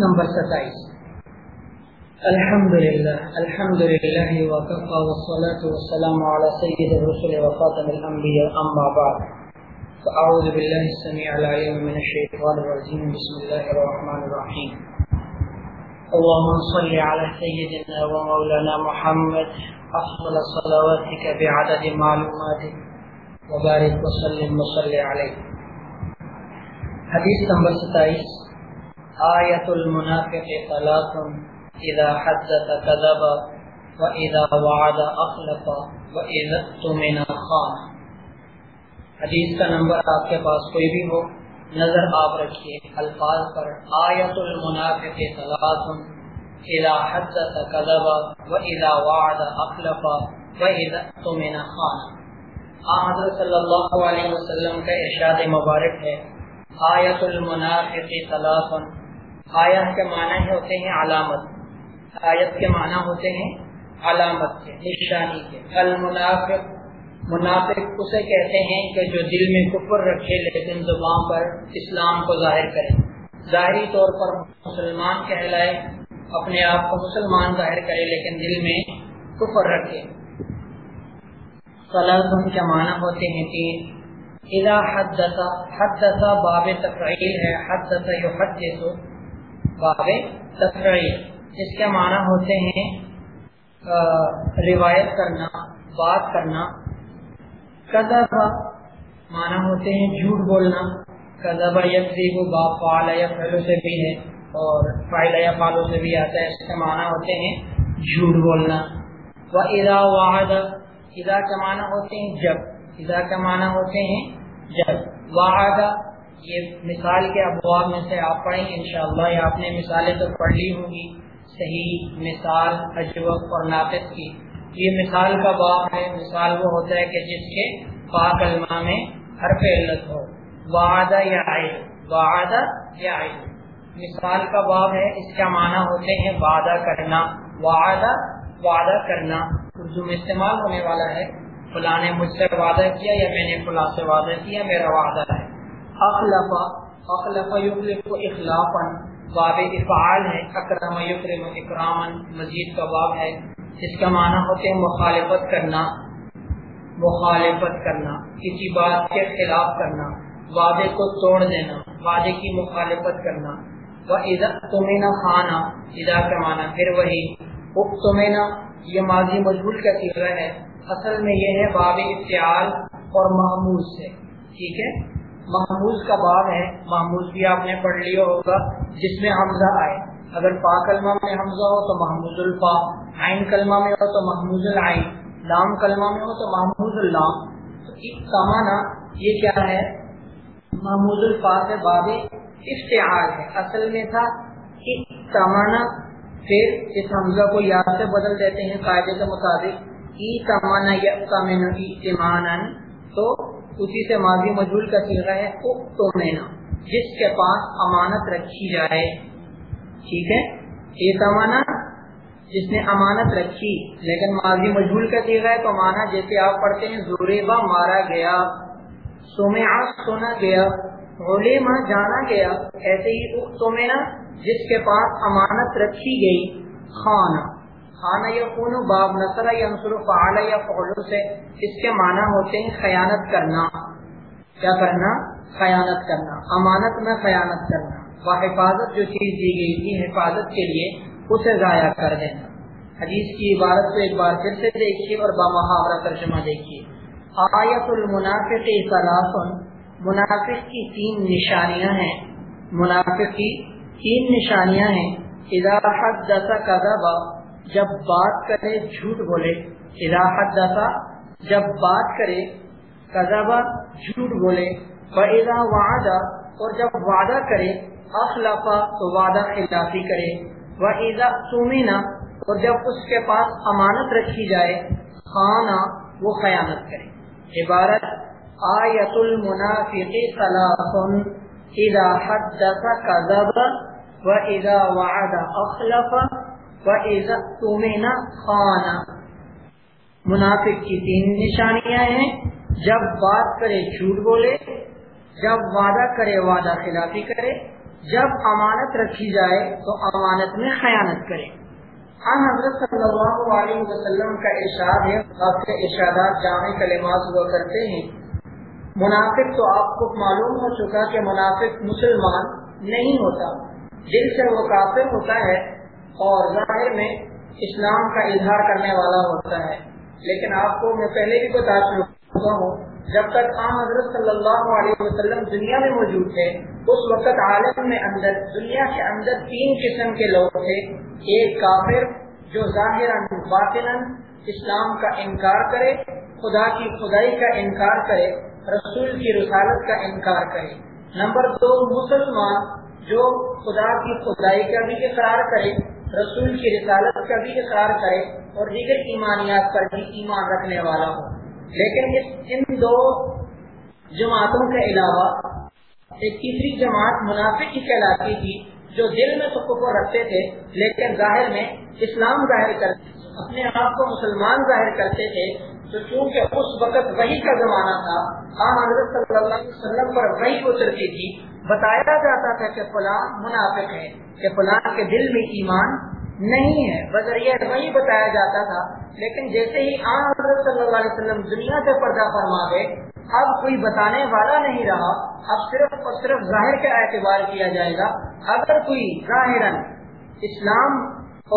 Number ستائیس۔ الحمد للہ الحمد للہ وقفا والصلاة والسلام على سید الرسل وفاطم الانبیاء، اما بعد، فاعوذ باللہ السمیع العلیم من الشیطان الرجیم، بسم اللہ الرحمن الرحیم۔ اللهم صل على سيدنا ومولانا محمد، افضل صلواتك بعدد معلوماتك وبارك وسلم وصل عليه حدیث نمبر ستائیس۔ آیت المنافق ثلاث اذا حدث كذب واذا وعد اخلف واذا اؤتمن خان۔ حدیث کا نمبر آپ کے پاس کوئی بھی ہو، نظر آپ رکھیے الفاظ پر۔ آیت المنافق ثلاث اذا حدث كذب واذا وعد اخلف واذا اؤتمن خان۔ حضرت صلی اللہ علیہ وسلم کا ارشاد مبارک ہے۔ آیت المنافق ثلاث آیت کے معنی ہوتے ہیں علامت۔ آیت کے معنی ہوتے ہیں علامت کے، نشانی کے۔ المنافق، منافق اسے کہتے ہیں کہ جو دل میں کفر رکھے لیکن زبان پر اسلام کو ظاہر کرے۔ ظاہری طور پر مسلمان کہلائے، اپنے آپ کو مسلمان ظاہر کرے لیکن دل میں کفر رکھے۔ صلاح کے معنی ہوتے ہیں کہ اذا حدث حدث باب تفعیل ہے، حدث یحدث۔ باب تفریح جس کے معنی ہوتے ہیں روایت کرنا، بات کرنا۔ کذب معنی ہوتے ہیں جھوٹ بولنا۔ کذب یکذیب باپ فعال یا فعلو سے بھی ہے، اور فائل یا فالو سے بھی آتا ہے، اس کے معنی ہوتے ہیں جھوٹ بولنا۔ و ادا واحد ادا کے معنی ہوتے ہیں جب ادا کے معنی ہوتے ہیں جب۔ واحد یہ مثال کے ابواب میں سے آپ پڑھیں گے، انشاءاللہ یہ آپ نے مثالیں تو پڑھ لی ہوں گی، صحیح مثال اجوق اور ناقص کی۔ یہ مثال کا باب ہے، مثال وہ ہوتا ہے کہ جس کے پاک علماء میں ہر علت ہو۔ وعدہ یا عائد وعدہ یا عائد مثال کا باب ہے، اس کا معنی ہوتے ہیں وعدہ کرنا، وعدہ وعدہ کرنا۔ اردو میں استعمال ہونے والا ہے، فلاں نے مجھ سے وعدہ کیا یا میں نے فلاں سے وعدہ کیا، میرا وعدہ ہے۔ اخلف اخلف یخلف اخلافا باب افعال ہے اکرم یکرم اکرامن مزید کا باب ہے، جس کا معنی ہوتے ہیں مخالفت کرنا مخالفت کرنا، کسی بات کے خلاف کرنا، وعدے کو توڑ دینا، وعدے کی مخالفت کرنا۔ وہ عزت تمینا خانہ ادا کا معنی پھر وہی۔ تمینا یہ ماضی مجبور کا سیرا ہے۔ اصل میں یہ ہے باب افتعال اور محمود سے ٹھیک ہے؟ محمود کا باب ہے محمود بھی آپ نے پڑھ لیا ہوگا، جس میں حمزہ آئے۔ اگر پا کلمہ میں حمزہ ہو تو محمود الفا، عین کلمہ میں ہو تو محمود العین، لام کلمہ میں ہو تو محمود اللام۔ تو کمانا یہ کیا ہے؟ محمود الفا سے باب اشتہار ہے۔ اصل میں تھا ایک کمانا پھر اس حمزہ کو یاد سے بدل دیتے ہیں، قاعدے کے مطابق۔ ای کمانا یا اسی سے ماضی مجھول کا سلغہ ہے، تو مینا جس کے پاس امانت رکھی جائے۔ ٹھیک ہے؟ یہ امانا جس نے امانت رکھی، لیکن ماضی مجھول کا سلغہ ہے، تو مانا جیسے آپ پڑھتے ہیں زوریبا مارا گیا سومیا سونا گیا علما جانا گیا، ایسے ہی تو مینا جس کے پاس امانت رکھی گئی، خانہ۔ خانہ یا خون باب نسر یا نسر فعال یا فعلو سے۔ اس کے معنی ہوتے ہیں خیانت کرنا۔ کیا کرنا؟ خیانت کرنا۔ امانت میں خیانت کرنا۔ وہ حفاظت جو چیز دی گئی تھی حفاظت کے لیے اسے ضائع کر دینا۔ حدیث کی عبارت کو ایک بار پھر سے دیکھیے اور بامحاورہ ترجمہ دیکھیے۔ آیت المنافق سلاسن منافق کی تین نشانیاں ہیں۔ منافق کی تین نشانیاں ہیں۔ اذا حدث جب بات کرے جھوٹ بولے اضافت دفا جب بات کرے قذبہ جھوٹ بولے فضا وعدہ اور جب وعدہ کرے اخلافا تو وعدہ خلافی کرے وہ عیدا سومینا اور جب اس کے پاس امانت رکھی جائے خانہ وہ خیانت کرے۔ عبارت، آیت المنافق صلاح اذا حدث كذب واذا وعد، اخلف خانہ منافق کی تین نشانیاں ہیں۔ جب بات کرے جھوٹ بولے، جب وعدہ کرے وعدہ خلافی کرے، جب امانت رکھی جائے تو امانت میں خیانت کرے۔ ہم حضرت صلی اللہ علیہ وسلم کا ارشاد ہے، آپ کے ارشادات جامع کلمات ہوا کرتے ہیں۔ منافق تو آپ کو معلوم ہو چکا کہ منافق مسلمان نہیں ہوتا دل سے وہ کافر ہوتا ہے اور ظاہر میں اسلام کا اظہار کرنے والا ہوتا ہے۔ لیکن آپ کو میں پہلے بھی بتا چکا ہوں، جب تک عام حضرت صلی اللہ علیہ وسلم دنیا میں موجود تھے، اس وقت عالم میں اندر، دنیا کے اندر تین قسم کے لوگ تھے۔ ایک کافر جو ظاہر باطن اسلام کا انکار کرے، خدا کی خدائی کا انکار کرے، رسول کی رسالت کا انکار کرے۔ نمبر دو، مسلمان جو خدا کی خدائی کا بھی اقرار کرے رسول کی رسالت کا بھی اقرار کرے اور دیگر ایمانیات پر بھی ایمان رکھنے والا ہو۔ لیکن ان دو جماعتوں کے علاوہ ایک تیسری جماعت منافق کی کہلاتی تھی جو دل میں کو رکھتے تھے، لیکن ظاہر میں اسلام ظاہر کرتے اپنے آپ کو مسلمان ظاہر کرتے تھے۔ تو چونکہ اس وقت وہی کا زمانہ تھا عام حضرت صلی اللہ علیہ وسلم پر وہی اترتی تھی، بتایا جاتا تھا کہ فلاں منافق ہے کہ فلاں کے دل میں ایمان نہیں ہے۔ بذریعہ وہی بتایا جاتا تھا، لیکن جیسے ہی آن حضرت صلی اللہ علیہ وسلم دنیا سے پردہ فرما گئے، اب کوئی بتانے والا نہیں رہا۔ اب صرف اور صرف ظاہر کا اعتبار کیا جائے گا۔ اگر کوئی ظاہر اسلام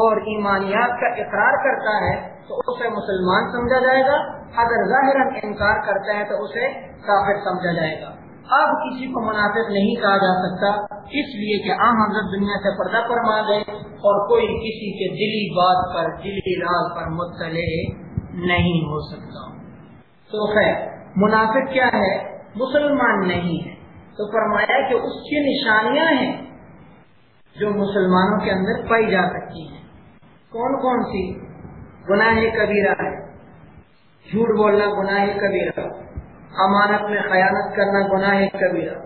اور ایمانیات کا اقرار کرتا ہے تو اسے مسلمان سمجھا جائے گا۔ اگر ظاہر انکار کرتا ہے تو اسے کافر سمجھا جائے گا۔ اب کسی کو منافق نہیں کہا جا سکتا، اس لیے کہ عام حضرت دنیا سے پردہ فرما گئے اور کوئی کسی کے دلی بات پر، دلی راز پر مطلع نہیں ہو سکتا۔ تو خیر، منافق کیا ہے؟ مسلمان نہیں ہے۔ تو فرمایا کہ اس کی نشانیاں ہیں جو مسلمانوں کے اندر پائی جا سکتی ہیں۔ کون کون سی؟ گناہ کبیرہ ہے۔ جھوٹ بولنا گناہ کبیرہ امانت میں خیانت کرنا گناہ کبیرہ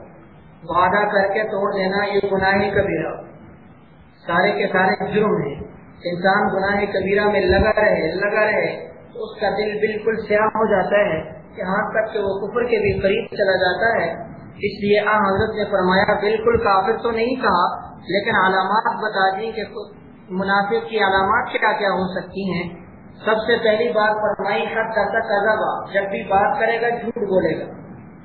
وعدہ کر کے توڑ دینا یہ گناہ کبیرہ سارے کے سارے جرم ہیں۔ انسان گناہ کبیرہ میں لگا رہے لگا رہے۔ تو اس کا دل بالکل سیاہ ہو جاتا ہے یہاں تک کہ وہ کفر کے بھی قریب چلا جاتا ہے۔ اس لیے آ حضرت نے فرمایا، بالکل کافر تو نہیں کہا، لیکن علامات بتا دی کہ منافق کی علامات کیا کیا ہو سکتی ہیں۔ سب سے پہلی بات فرمائی حد کرتا کذبا جب بھی بات کرے گا، جھوٹ بولے گا۔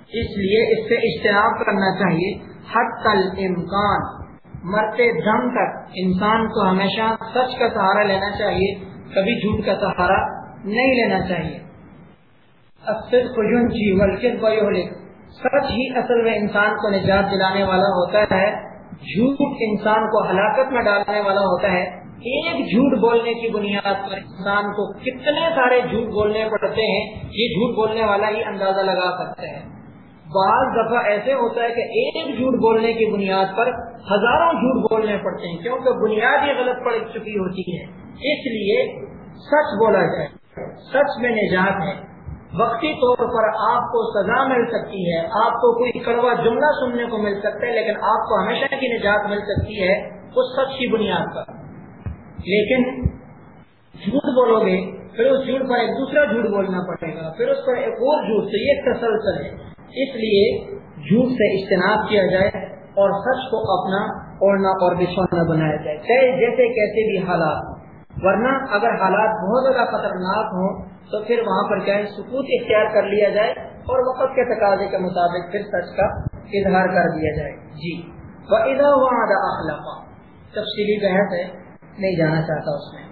اس لیے اس سے اجتناب کرنا چاہیے۔ حد تل امکان مرتے دم تک انسان کو ہمیشہ سچ کا سہارا لینا چاہیے۔ کبھی جھوٹ کا سہارا نہیں لینا چاہیے۔ اکثر سچ ہی اصل میں انسان کو نجات دلانے والا ہوتا ہے۔ جھوٹ انسان کو ہلاکت میں ڈالنے والا ہوتا ہے، ایک جھوٹ بولنے کی بنیاد پر انسان کو کتنے سارے جھوٹ بولنے پڑتے ہیں، یہ جھوٹ بولنے والا ہی اندازہ لگا سکتے ہیں بعض دفعہ ایسے ہوتا ہے کہ ایک جھوٹ بولنے کی بنیاد پر ہزاروں جھوٹ بولنے پڑتے ہیں، کیونکہ بنیاد ہی غلط پڑ چکی ہوتی ہے۔ اس لیے سچ بولا جائے، سچ میں نجات ہے۔ وقتی طور پر آپ کو سزا مل سکتی ہے، آپ کو کوئی کڑوا جملہ سننے کو مل سکتا ہے، لیکن آپ کو ہمیشہ کی نجات مل سکتی ہے اس سچ کی بنیاد پر۔ لیکن جھوٹ بولو گے، پھر اس جھوٹ پر ایک دوسرا جھوٹ بولنا پڑے گا، پھر اس پر ایک اور جھوٹ سے یہ تسلسل ہے۔ اس لیے جھوٹ سے اجتناب کیا جائے اور سچ کو اپنا اوڑھنا اور بچھونا بنایا جائے۔ چاہے جیسے کیسے بھی حالات ہوں۔ ورنہ اگر حالات بہت زیادہ خطرناک ہوں تو پھر وہاں پر کیا سکوت اختیار کر لیا جائے اور وقت کے تقاضے کے مطابق پھر سچ کا اظہار کر دیا جائے۔ جی۔ وہ اخلاق تفصیلی بحث ہے، نہیں جانا چاہتا اس میں۔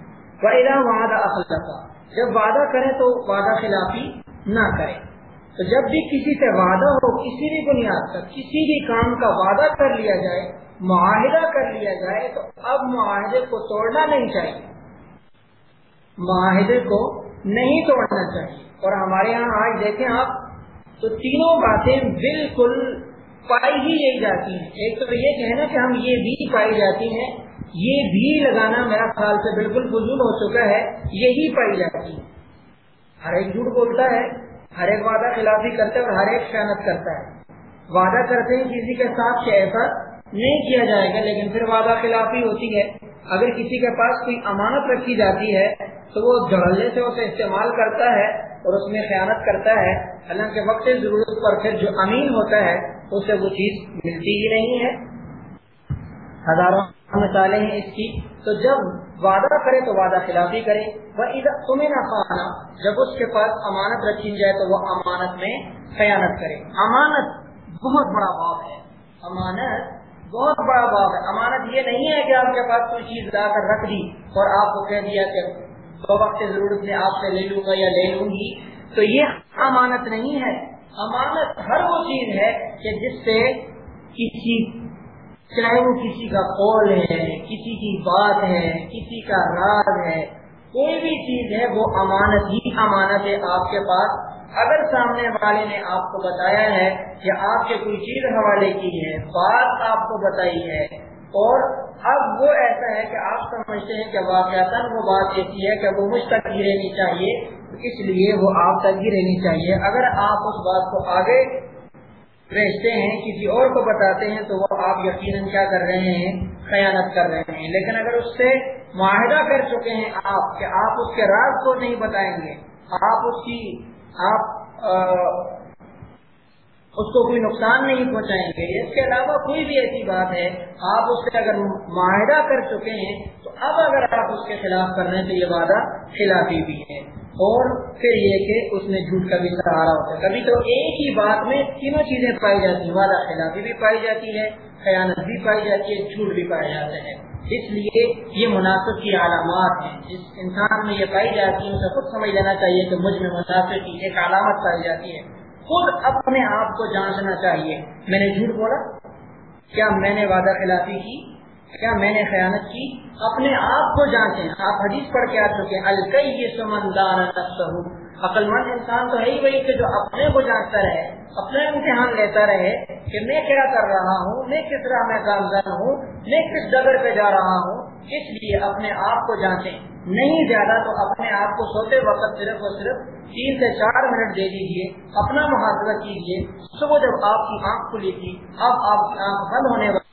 وعدہ وعدہ اخلاق جب وعدہ کرے تو وعدہ خلافی نہ کرے۔ تو جب بھی کسی سے وعدہ ہو، کسی بھی بنیاد پر، کسی بھی کام کا وعدہ کر لیا جائے، معاہدہ کر لیا جائے، تو اب معاہدے کو توڑنا نہیں چاہیے۔ معاہدے کو نہیں توڑنا چاہیے۔ اور ہمارے یہاں آج دیکھیں آپ، تو تینوں باتیں بالکل پائی ہی یہی جاتی ہیں۔ ایک تو یہ کہنا کہ ہم یہ بھی پائی جاتی ہیں۔ یہ بھی لگانا میرا خیال سے بالکل فضول ہو چکا ہے، یہی پائی جاتی ہے ہر ایک جھوٹ بولتا ہے، ہر ایک وعدہ خلافی کرتا ہے اور ہر ایک خیانت کرتا ہے۔ وعدہ کرتے ہیں کسی کے ساتھ کہ ایسا نہیں کیا جائے گا، لیکن پھر وعدہ خلافی ہوتی ہے۔ اگر کسی کے پاس کوئی امانت رکھی جاتی ہے تو وہ جھڑنے سے اسے استعمال کرتا ہے اور اس میں خیانت کرتا ہے۔ حالانکہ وقت ضرورت پر پھر جو امین ہوتا ہے اسے وہ چیز ملتی ہی نہیں ہے۔ ہزاروں مثالیں ہیں اس کی۔ تو جب وعدہ کرے تو وعدہ خلافی کرے۔ وہ تمہیں نہ خانہ جب اس کے پاس امانت رکھی جائے تو وہ امانت میں خیانت کرے۔ امانت بہت بڑا باپ ہے۔ امانت بہت بڑا باپ ہے۔ امانت یہ نہیں ہے کہ آپ کے پاس کوئی چیز لا کر رکھ دی اور آپ کو کہہ دیا کہ وقت ضرورت میں آپ سے لے لوں گا یا لے لوں گی، تو یہ امانت نہیں ہے۔ امانت ہر وہ چیز ہے کہ جس سے کسی، چاہے وہ کسی کا قول ہے، کسی کی بات ہے، کسی کا راز ہے، کوئی بھی چیز ہے، وہ امانت ہی امانت ہے آپ کے پاس۔ اگر سامنے والے نے آپ کو بتایا ہے کہ آپ کے کوئی چیز حوالے کی ہے، بات آپ کو بتائی ہے اور اب وہ ایسا ہے کہ آپ سمجھتے ہیں کہ واقعات وہ بات ایسی ہے کہ وہ مجھ تک ہی رہنی چاہیے، اس لیے وہ آپ تک ہی رہنی چاہیے۔ اگر آپ اس بات کو آگے بھیجتے ہیں، کسی اور کو بتاتے ہیں تو وہ آپ یقیناً کیا کر رہے ہیں؟ خیانت کر رہے ہیں۔ لیکن اگر اس سے معاہدہ کر چکے ہیں آپ کہ آپ اس کے راز کو نہیں بتائیں گے، آپ اس کی، آپ اس کو کوئی نقصان نہیں پہنچائیں گے۔ اس کے علاوہ کوئی بھی ایسی بات ہے، آپ اس سے اگر معاہدہ کر چکے ہیں، تو اب اگر آپ اس کے خلاف کر رہے ہیں، تو یہ وعدہ خلافی بھی ہے۔ اور پھر یہ کہ اس میں جھوٹ کا بھی سہارا ہوتا ہے۔ کبھی تو ایک ہی بات میں تینوں چیزیں پائی جاتی ہیں۔ وعدہ خلافی بھی پائی جاتی ہے، خیانت بھی پائی جاتی ہے، جھوٹ بھی پائے جاتے ہیں۔ اس لیے یہ مناسب کی علامات ہیں۔ جس انسان میں یہ پائی جاتی ہے اسے خود سمجھ لینا چاہیے کہ مجھ میں مناسب کی ایک علامت پائی جاتی ہے۔ خود اپنے آپ کو جانچنا چاہیے۔ میں نے جھوٹ بولا؟ کیا میں نے وعدہ خلافی کی؟ کیا میں نے خیانت کی؟ اپنے آپ کو جانچیں۔ آپ حدیث پڑھ کے آ چکے الکئی سمندان عقل مند انسان تو ہے ہی وہی کہ جو اپنے کو جانچتا رہے۔ اپنا امتحان لیتا رہے کہ میں کیا کر رہا ہوں، میں کس طرح میں کامزن ہوں، میں کس ڈگر پہ جا رہا ہوں، اس لیے اپنے آپ کو جانچیں۔ نہیں زیادہ تو اپنے آپ کو سوتے وقت صرف اور صرف تین سے چار منٹ دے دیجیے اپنا محاذہ کیجیے صبح جب آپ کی آنکھ کھلی تھی، اب آپ کی آنکھ بند ہونے والی